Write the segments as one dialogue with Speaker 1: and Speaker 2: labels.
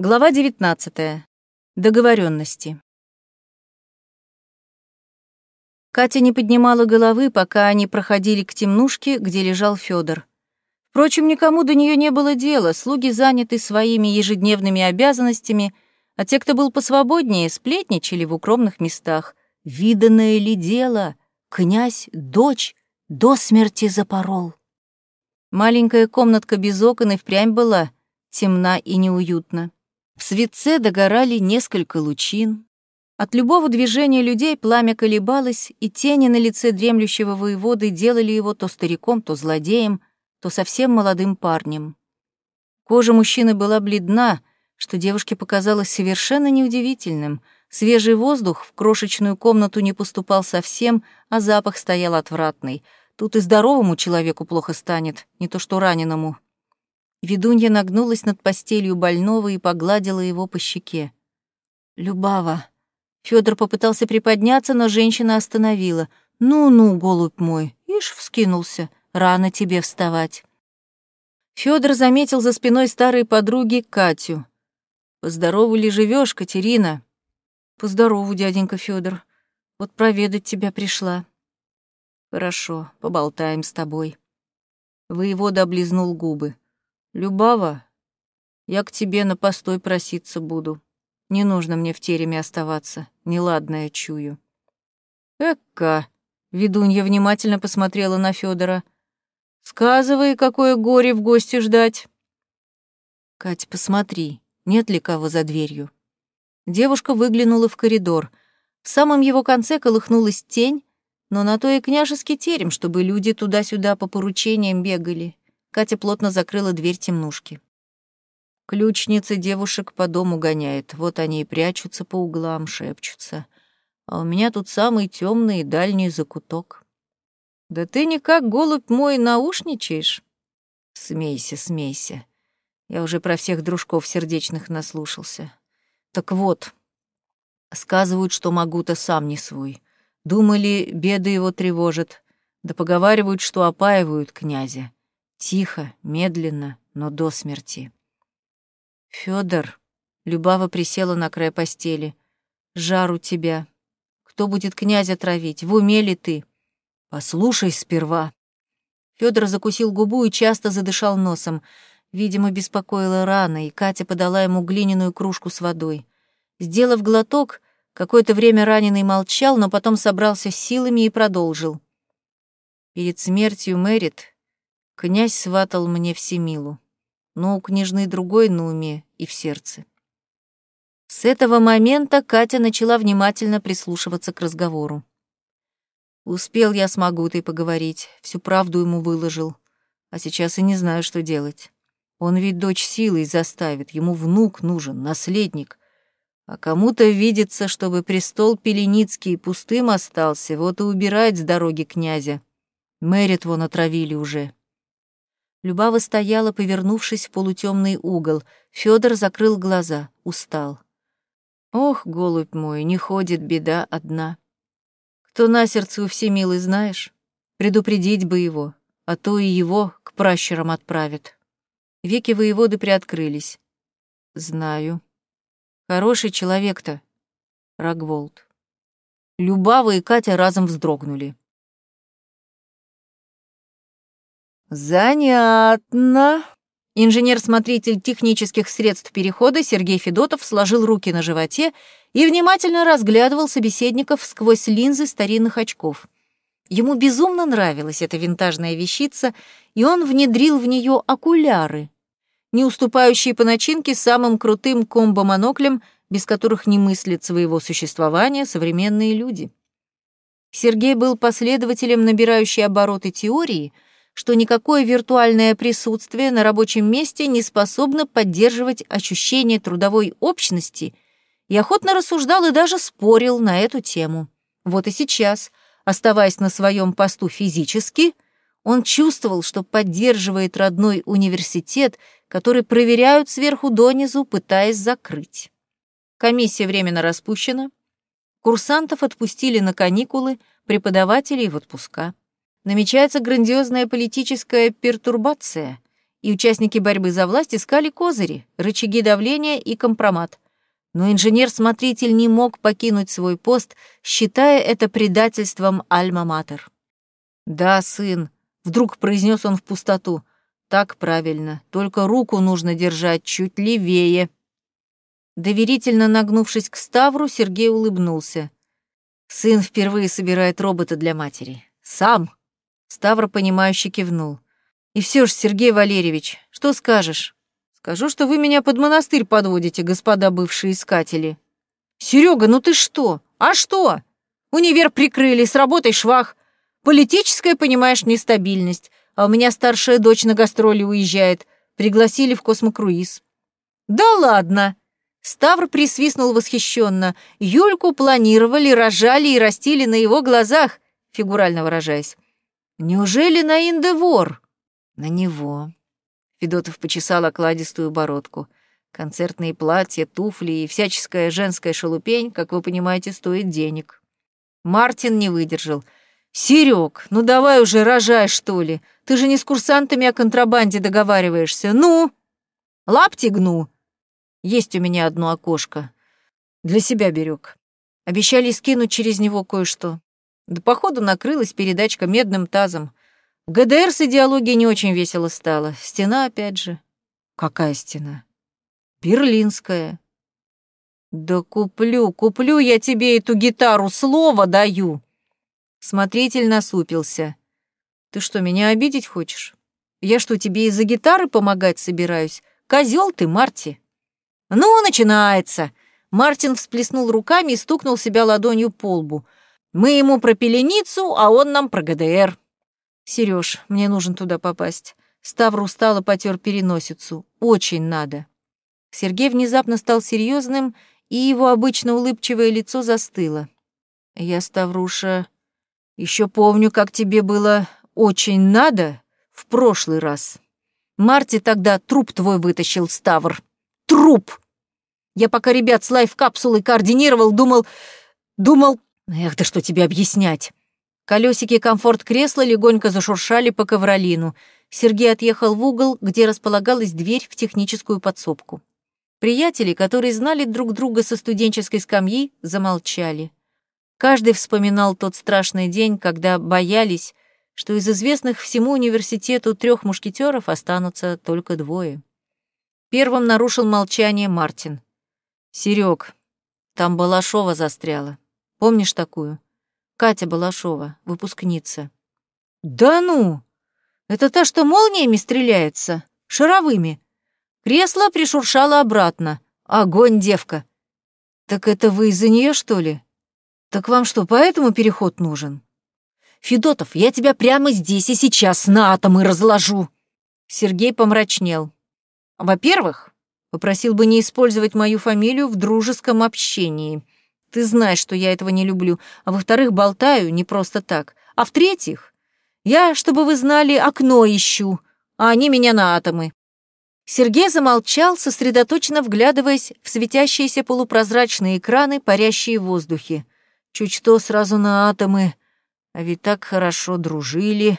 Speaker 1: Глава 19. Договоренности. Катя не поднимала головы, пока они проходили к темнушке, где лежал Федор. Впрочем, никому до нее не было дела, слуги заняты своими ежедневными обязанностями, а те, кто был посвободнее, сплетничали в укромных местах. Виданное ли дело? Князь, дочь, до смерти запорол. Маленькая комнатка без окон и впрямь была темна и неуютна. В светце догорали несколько лучин. От любого движения людей пламя колебалось, и тени на лице дремлющего воеводы делали его то стариком, то злодеем, то совсем молодым парнем. Кожа мужчины была бледна, что девушке показалось совершенно неудивительным. Свежий воздух в крошечную комнату не поступал совсем, а запах стоял отвратный. Тут и здоровому человеку плохо станет, не то что раненому. Ведунья нагнулась над постелью больного и погладила его по щеке. «Любава!» Фёдор попытался приподняться, но женщина остановила. «Ну-ну, голубь мой, ишь вскинулся, рано тебе вставать». Фёдор заметил за спиной старой подруги Катю. «Поздорову ли живёшь, Катерина?» «Поздорову, дяденька Фёдор. Вот проведать тебя пришла». «Хорошо, поболтаем с тобой». Воевода облизнул губы. Любава, я к тебе на постой проситься буду. Не нужно мне в тереме оставаться, неладное чую. Эка, ведунья внимательно посмотрела на Федора. Сказывай, какое горе в гости ждать. Кать, посмотри, нет ли кого за дверью. Девушка выглянула в коридор. В самом его конце колыхнулась тень, но на то и княжеский терем, чтобы люди туда-сюда по поручениям бегали. Катя плотно закрыла дверь темнушки. Ключница девушек по дому гоняет, вот они и прячутся по углам, шепчутся. А у меня тут самый темный и дальний закуток. Да ты никак, голубь мой, наушничаешь? Смейся, смейся. Я уже про всех дружков сердечных наслушался. Так вот, сказывают, что могу-то сам не свой. Думали, беды его тревожат, да поговаривают, что опаивают князя. Тихо, медленно, но до смерти. Фёдор, Любава присела на край постели. Жар у тебя. Кто будет князя травить? В уме ли ты? Послушай сперва. Фёдор закусил губу и часто задышал носом. Видимо, беспокоила рана, и Катя подала ему глиняную кружку с водой. Сделав глоток, какое-то время раненый молчал, но потом собрался силами и продолжил. Перед смертью Мэрит Князь сватал мне всемилу, но у княжны другой на уме и в сердце. С этого момента Катя начала внимательно прислушиваться к разговору. Успел я с Магутой поговорить, всю правду ему выложил, а сейчас и не знаю, что делать. Он ведь дочь силой заставит, ему внук нужен, наследник. А кому-то видится, чтобы престол Пеленицкий пустым остался, вот и убирать с дороги князя. Мэрит вон отравили уже. Любава стояла, повернувшись в полутемный угол. Федор закрыл глаза, устал. Ох, голубь мой, не ходит беда одна. Кто на сердце у всемилый, знаешь? Предупредить бы его, а то и его к пращурам отправят. Веки воеводы приоткрылись. Знаю. Хороший человек-то, Рогволд. Любава и Катя разом вздрогнули. «Занятно». Инженер-смотритель технических средств перехода Сергей Федотов сложил руки на животе и внимательно разглядывал собеседников сквозь линзы старинных очков. Ему безумно нравилась эта винтажная вещица, и он внедрил в нее окуляры, не уступающие по начинке самым крутым комбо-моноклям, без которых не мыслят своего существования современные люди. Сергей был последователем набирающей обороты теории — что никакое виртуальное присутствие на рабочем месте не способно поддерживать ощущение трудовой общности, и охотно рассуждал и даже спорил на эту тему. Вот и сейчас, оставаясь на своем посту физически, он чувствовал, что поддерживает родной университет, который проверяют сверху донизу, пытаясь закрыть. Комиссия временно распущена, курсантов отпустили на каникулы, преподавателей в отпуска намечается грандиозная политическая пертурбация, и участники борьбы за власть искали козыри, рычаги давления и компромат. Но инженер-смотритель не мог покинуть свой пост, считая это предательством Альма-Матер. «Да, сын», — вдруг произнес он в пустоту, — «так правильно, только руку нужно держать чуть левее». Доверительно нагнувшись к Ставру, Сергей улыбнулся. Сын впервые собирает робота для матери. Сам. Ставр, понимающе кивнул. И все ж, Сергей Валерьевич, что скажешь? Скажу, что вы меня под монастырь подводите, господа бывшие искатели. Серега, ну ты что? А что? Универ прикрыли, с работой швах. Политическая, понимаешь, нестабильность. А у меня старшая дочь на гастроли уезжает. Пригласили в космокруиз. Да ладно. Ставр присвистнул восхищенно. Юльку планировали, рожали и растили на его глазах, фигурально выражаясь. Неужели на Индевор? На него. Федотов почесал окладистую бородку. Концертные платья, туфли и всяческая женская шелупень, как вы понимаете, стоит денег. Мартин не выдержал. «Серёг, ну давай уже рожай, что ли. Ты же не с курсантами о контрабанде договариваешься. Ну?» «Лапти гну», есть у меня одно окошко. Для себя берег. Обещали скинуть через него кое-что. Да походу накрылась передачка медным тазом. В ГДР с идеологией не очень весело стало. Стена опять же. Какая стена? Берлинская. Да куплю, куплю я тебе эту гитару, слово даю. Смотритель насупился. Ты что, меня обидеть хочешь? Я что, тебе из-за гитары помогать собираюсь? Козел ты, Марти. «Ну, начинается!» Мартин всплеснул руками и стукнул себя ладонью по лбу. «Мы ему про пеленицу, а он нам про ГДР». «Серёж, мне нужно туда попасть». Ставр устало потер переносицу. «Очень надо». Сергей внезапно стал серьезным, и его обычно улыбчивое лицо застыло. «Я, Ставруша, еще помню, как тебе было очень надо в прошлый раз. Марти тогда труп твой вытащил, Ставр труп. Я пока ребят с лайф-капсулой координировал, думал... Думал... Эх, да что тебе объяснять. Колесики комфорт-кресла легонько зашуршали по ковролину. Сергей отъехал в угол, где располагалась дверь в техническую подсобку. Приятели, которые знали друг друга со студенческой скамьи, замолчали. Каждый вспоминал тот страшный день, когда боялись, что из известных всему университету трех мушкетеров останутся только двое. Первым нарушил молчание Мартин. Серег, там Балашова застряла. Помнишь такую? Катя Балашова, выпускница. Да ну! Это та, что молниями стреляется? Шаровыми. Кресло пришуршало обратно. Огонь, девка. Так это вы из-за нее, что ли? Так вам что, поэтому переход нужен? Федотов, я тебя прямо здесь и сейчас на атомы разложу. Сергей помрачнел. Во-первых, попросил бы не использовать мою фамилию в дружеском общении. Ты знаешь, что я этого не люблю. А во-вторых, болтаю не просто так. А в-третьих, я, чтобы вы знали, окно ищу, а они меня на атомы. Сергей замолчал, сосредоточенно вглядываясь в светящиеся полупрозрачные экраны, парящие в воздухе. Чуть что сразу на атомы. А ведь так хорошо дружили.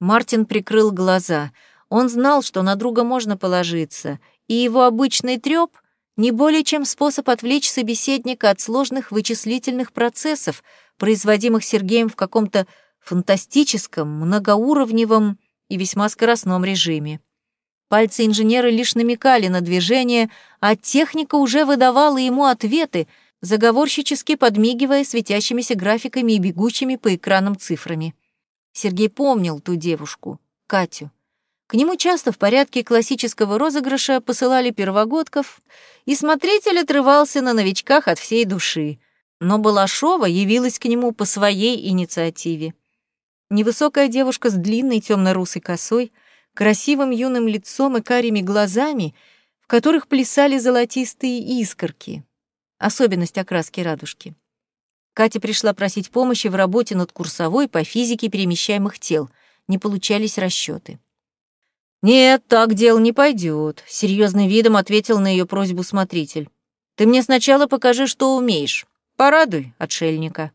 Speaker 1: Мартин прикрыл глаза — он знал, что на друга можно положиться, и его обычный трёп не более чем способ отвлечь собеседника от сложных вычислительных процессов, производимых Сергеем в каком-то фантастическом, многоуровневом и весьма скоростном режиме. Пальцы инженера лишь намекали на движение, а техника уже выдавала ему ответы, заговорщически подмигивая светящимися графиками и бегущими по экранам цифрами. Сергей помнил ту девушку, Катю. К нему часто в порядке классического розыгрыша посылали первогодков, и смотритель отрывался на новичках от всей души. Но Балашова явилась к нему по своей инициативе. Невысокая девушка с длинной темно-русой косой, красивым юным лицом и карими глазами, в которых плясали золотистые искорки. Особенность окраски радужки. Катя пришла просить помощи в работе над курсовой по физике перемещаемых тел. Не получались расчеты. «Нет, так дело не пойдет», — серьезным видом ответил на ее просьбу смотритель. «Ты мне сначала покажи, что умеешь. Порадуй, отшельника».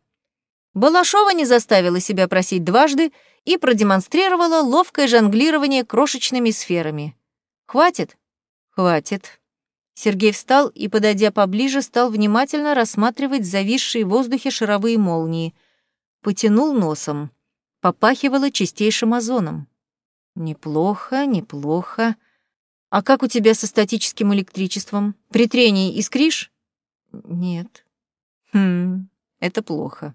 Speaker 1: Балашова не заставила себя просить дважды и продемонстрировала ловкое жонглирование крошечными сферами. «Хватит?» «Хватит». Сергей встал и, подойдя поближе, стал внимательно рассматривать зависшие в воздухе шаровые молнии. Потянул носом. Попахивало чистейшим озоном. «Неплохо, неплохо. А как у тебя со статическим электричеством? При трении искришь?» «Нет». «Хм, это плохо».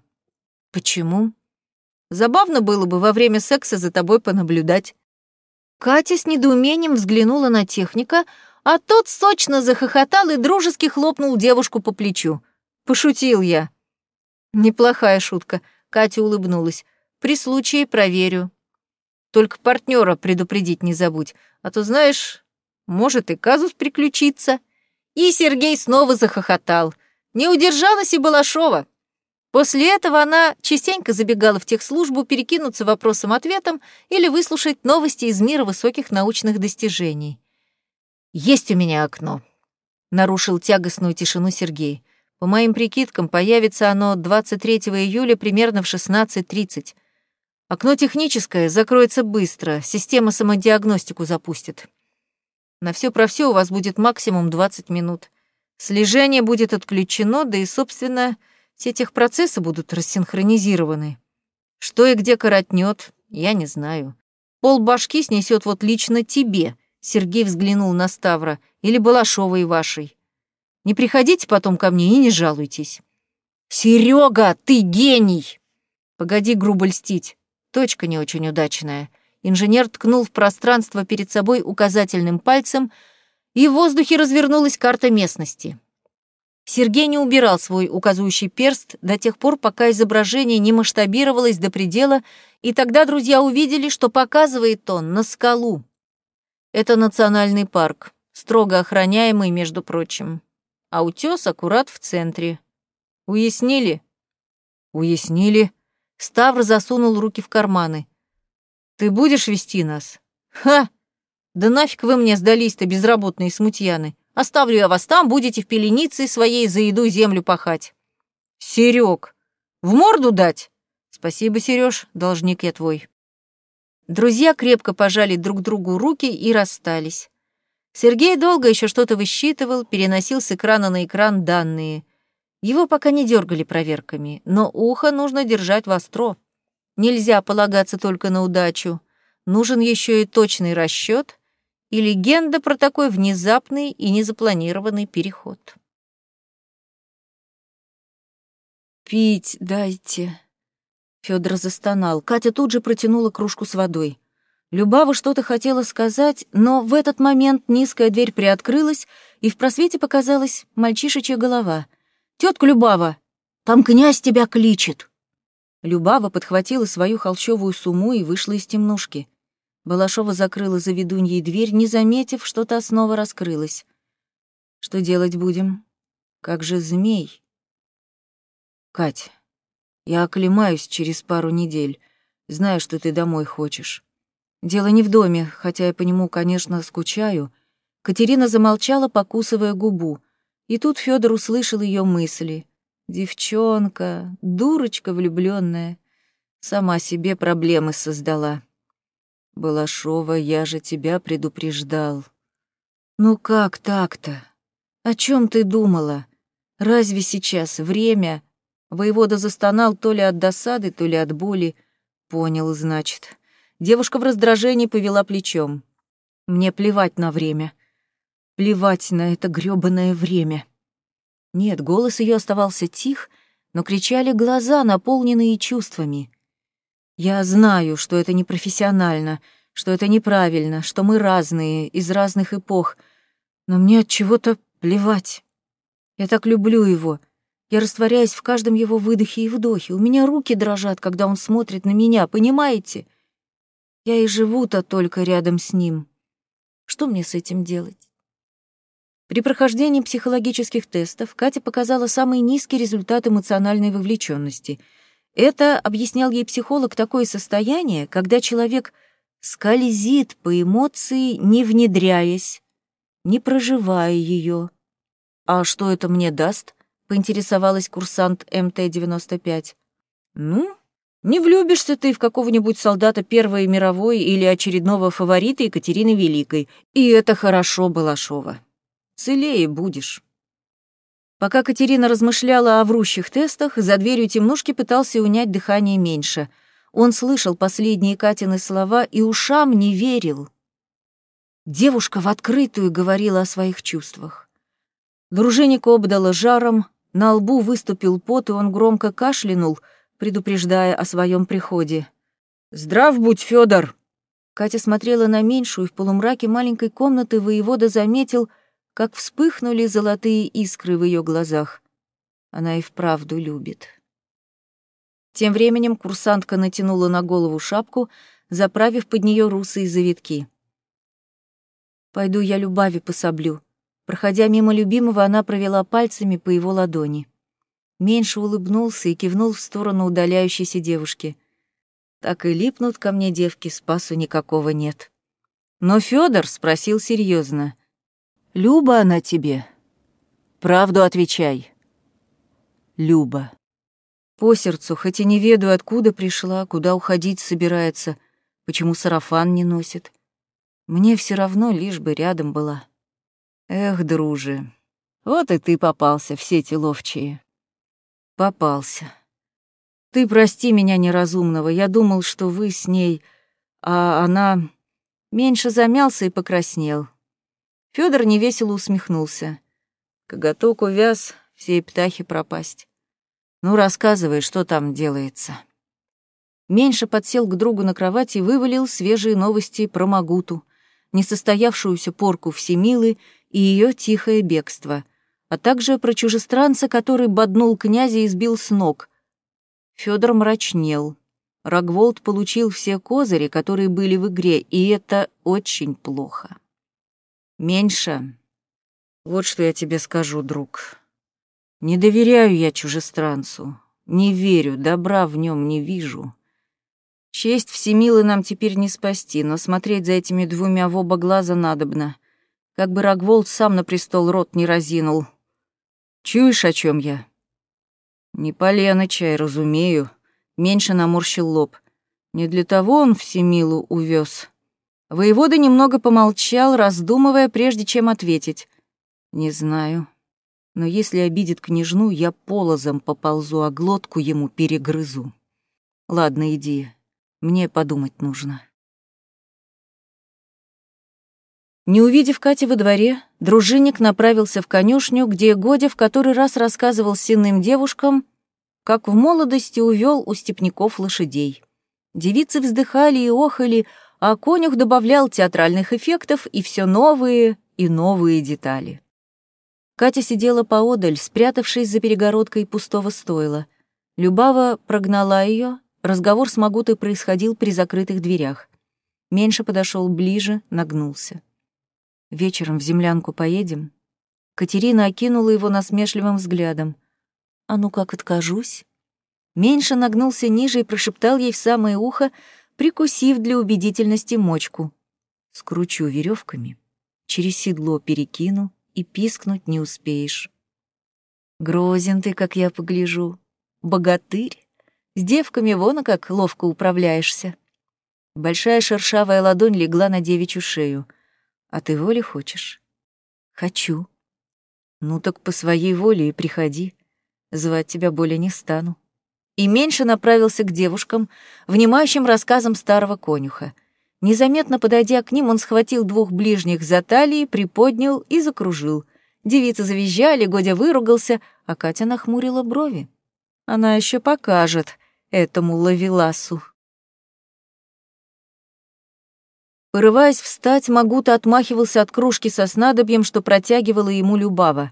Speaker 1: «Почему?» «Забавно было бы во время секса за тобой понаблюдать». Катя с недоумением взглянула на техника, а тот сочно захохотал и дружески хлопнул девушку по плечу. Пошутил я. Неплохая шутка. Катя улыбнулась. При случае проверю. Только партнера предупредить не забудь, а то, знаешь, может и казус приключиться. И Сергей снова захохотал. Не удержалась и Балашова. После этого она частенько забегала в техслужбу перекинуться вопросом-ответом или выслушать новости из мира высоких научных достижений. «Есть у меня окно», — нарушил тягостную тишину Сергей. «По моим прикидкам, появится оно 23 июля примерно в 16.30. Окно техническое, закроется быстро, система самодиагностику запустит. На все про все у вас будет максимум 20 минут. Слежение будет отключено, да и, собственно, все техпроцессы будут рассинхронизированы. Что и где коротнет, я не знаю. Пол башки снесет вот лично тебе, Сергей взглянул на Ставра, или Балашовой вашей. Не приходите потом ко мне и не жалуйтесь. Серега, ты гений! Погоди грубо льстить. Точка не очень удачная. Инженер ткнул в пространство перед собой указательным пальцем, и в воздухе развернулась карта местности. Сергей не убирал свой указывающий перст до тех пор, пока изображение не масштабировалось до предела, и тогда друзья увидели, что показывает он на скалу. Это национальный парк, строго охраняемый, между прочим. А утес аккурат в центре. Уяснили? Уяснили. Ставр засунул руки в карманы. «Ты будешь вести нас?» «Ха! Да нафиг вы мне сдались-то, безработные смутьяны. Оставлю я вас там, будете в пеленице своей за еду землю пахать». «Серёг, в морду дать?» «Спасибо, Серёж, должник я твой». Друзья крепко пожали друг другу руки и расстались. Сергей долго еще что-то высчитывал, переносил с экрана на экран данные. Его пока не дергали проверками, но ухо нужно держать востро. Нельзя полагаться только на удачу. Нужен еще и точный расчет и легенда про такой внезапный и незапланированный переход. «Пить дайте». Федор застонал. Катя тут же протянула кружку с водой. Любава что-то хотела сказать, но в этот момент низкая дверь приоткрылась, и в просвете показалась мальчишечья голова — Тетка Любава, там князь тебя кличет!» Любава подхватила свою холщовую сумму и вышла из темнушки. Балашова закрыла за ведуньей дверь, не заметив, что та снова раскрылась. «Что делать будем? Как же змей?» «Кать, я оклемаюсь через пару недель. Знаю, что ты домой хочешь. Дело не в доме, хотя я по нему, конечно, скучаю». Катерина замолчала, покусывая губу. И тут Федор услышал ее мысли. Девчонка, дурочка влюбленная, сама себе проблемы создала. Балашова, я же тебя предупреждал. Ну как так-то? О чем ты думала? Разве сейчас время? Воевода застонал то ли от досады, то ли от боли. Понял, значит. Девушка в раздражении повела плечом. Мне плевать на время. Плевать на это грёбаное время. Нет, голос ее оставался тих, но кричали глаза, наполненные чувствами. Я знаю, что это непрофессионально, что это неправильно, что мы разные, из разных эпох, но мне от чего-то плевать. Я так люблю его. Я растворяюсь в каждом его выдохе и вдохе. У меня руки дрожат, когда он смотрит на меня, понимаете? Я и живу-то только рядом с ним. Что мне с этим делать? При прохождении психологических тестов Катя показала самый низкий результат эмоциональной вовлеченности. Это, объяснял ей психолог, такое состояние, когда человек скользит по эмоции, не внедряясь, не проживая ее. «А что это мне даст?» — поинтересовалась курсант МТ-95. Ну, не влюбишься ты в какого-нибудь солдата Первой мировой или очередного фаворита Екатерины Великой, и это хорошо, Балашова. Целее будешь. Пока Катерина размышляла о врущих тестах, за дверью темнушки пытался унять дыхание меньше. Он слышал последние Катины слова и ушам не верил. Девушка в открытую говорила о своих чувствах. Дружинник обдала жаром, на лбу выступил пот, и он громко кашлянул, предупреждая о своем приходе. «Здрав будь, Федор! Катя смотрела на меньшую, и в полумраке маленькой комнаты воевода заметил — как вспыхнули золотые искры в ее глазах. Она и вправду любит. Тем временем курсантка натянула на голову шапку, заправив под нее русые завитки. «Пойду я Любави пособлю». Проходя мимо любимого, она провела пальцами по его ладони. Меньше улыбнулся и кивнул в сторону удаляющейся девушки. Так и липнут ко мне девки, спасу никакого нет. Но Федор спросил серьезно: Люба она тебе? Правду отвечай. Люба. По сердцу, хоть и не ведаю, откуда пришла, куда уходить собирается, почему сарафан не носит. Мне все равно, лишь бы рядом была. Эх, друже, вот и ты попался в сети ловчие. Попался. Ты прости меня неразумного, я думал, что вы с ней, а она меньше замялся и покраснел. Федор невесело усмехнулся. Коготок увяз, все птахи пропасть. Ну, рассказывай, что там делается. Меньше подсел к другу на кровать и вывалил свежие новости про Магуту, несостоявшуюся порку Всемилы и ее тихое бегство, а также про чужестранца, который боднул князя и сбил с ног. Федор мрачнел. Рогволд получил все козыри, которые были в игре, и это очень плохо. Меньше. Вот что я тебе скажу, друг. Не доверяю я чужестранцу. Не верю, добра в нем не вижу. Честь всемилы нам теперь не спасти, но смотреть за этими двумя в оба глаза надобно. Как бы Рогволд сам на престол рот не разинул. Чуешь, о чем я? Не полено чай, разумею. Меньше наморщил лоб. Не для того он всемилу увез. Воевода немного помолчал, раздумывая, прежде чем ответить. «Не знаю. Но если обидит княжну, я полозом поползу, а глотку ему перегрызу. Ладно, иди. Мне подумать нужно». Не увидев Кати во дворе, дружинник направился в конюшню, где Годя в который раз рассказывал сенным девушкам, как в молодости увел у степняков лошадей. Девицы вздыхали и охали, а конюх добавлял театральных эффектов и все новые и новые детали. Катя сидела поодаль, спрятавшись за перегородкой пустого стойла. Любава прогнала ее, разговор с Магутой происходил при закрытых дверях. Меньше подошел ближе, нагнулся. «Вечером в землянку поедем?» Катерина окинула его насмешливым взглядом. «А ну как откажусь?» Меньше нагнулся ниже и прошептал ей в самое ухо, прикусив для убедительности мочку. Скручу веревками, через седло перекину и пискнуть не успеешь. Грозен ты, как я погляжу, богатырь. С девками вон как ловко управляешься. Большая шершавая ладонь легла на девичью шею. А ты воли хочешь? Хочу. Ну так по своей воле и приходи. Звать тебя более не стану и меньше направился к девушкам, внимающим рассказам старого конюха. Незаметно подойдя к ним, он схватил двух ближних за талии, приподнял и закружил. Девицы завизжали, Годя выругался, а Катя нахмурила брови. Она еще покажет этому лавеласу. Порываясь встать, Магута отмахивался от кружки со снадобьем, что протягивала ему Любава.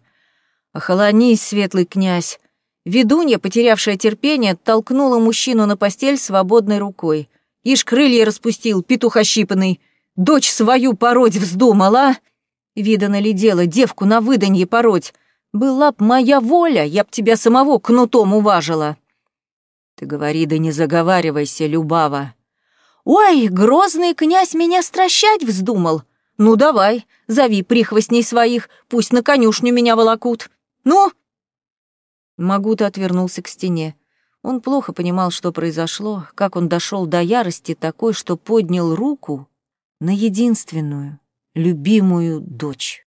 Speaker 1: «Охолонись, светлый князь!» Ведунья, потерявшая терпение, толкнула мужчину на постель свободной рукой. Ишь крылья распустил, петух ощипанный. Дочь свою пороть вздумала. Видано ли дело, девку на выданье пороть? Была б моя воля, я б тебя самого кнутом уважила. Ты говори, да не заговаривайся, Любава. Ой, грозный князь меня стращать вздумал. Ну давай, зови прихвостней своих, пусть на конюшню меня волокут. Ну, Магута отвернулся к стене. Он плохо понимал, что произошло, как он дошел до ярости такой, что поднял руку на единственную, любимую дочь.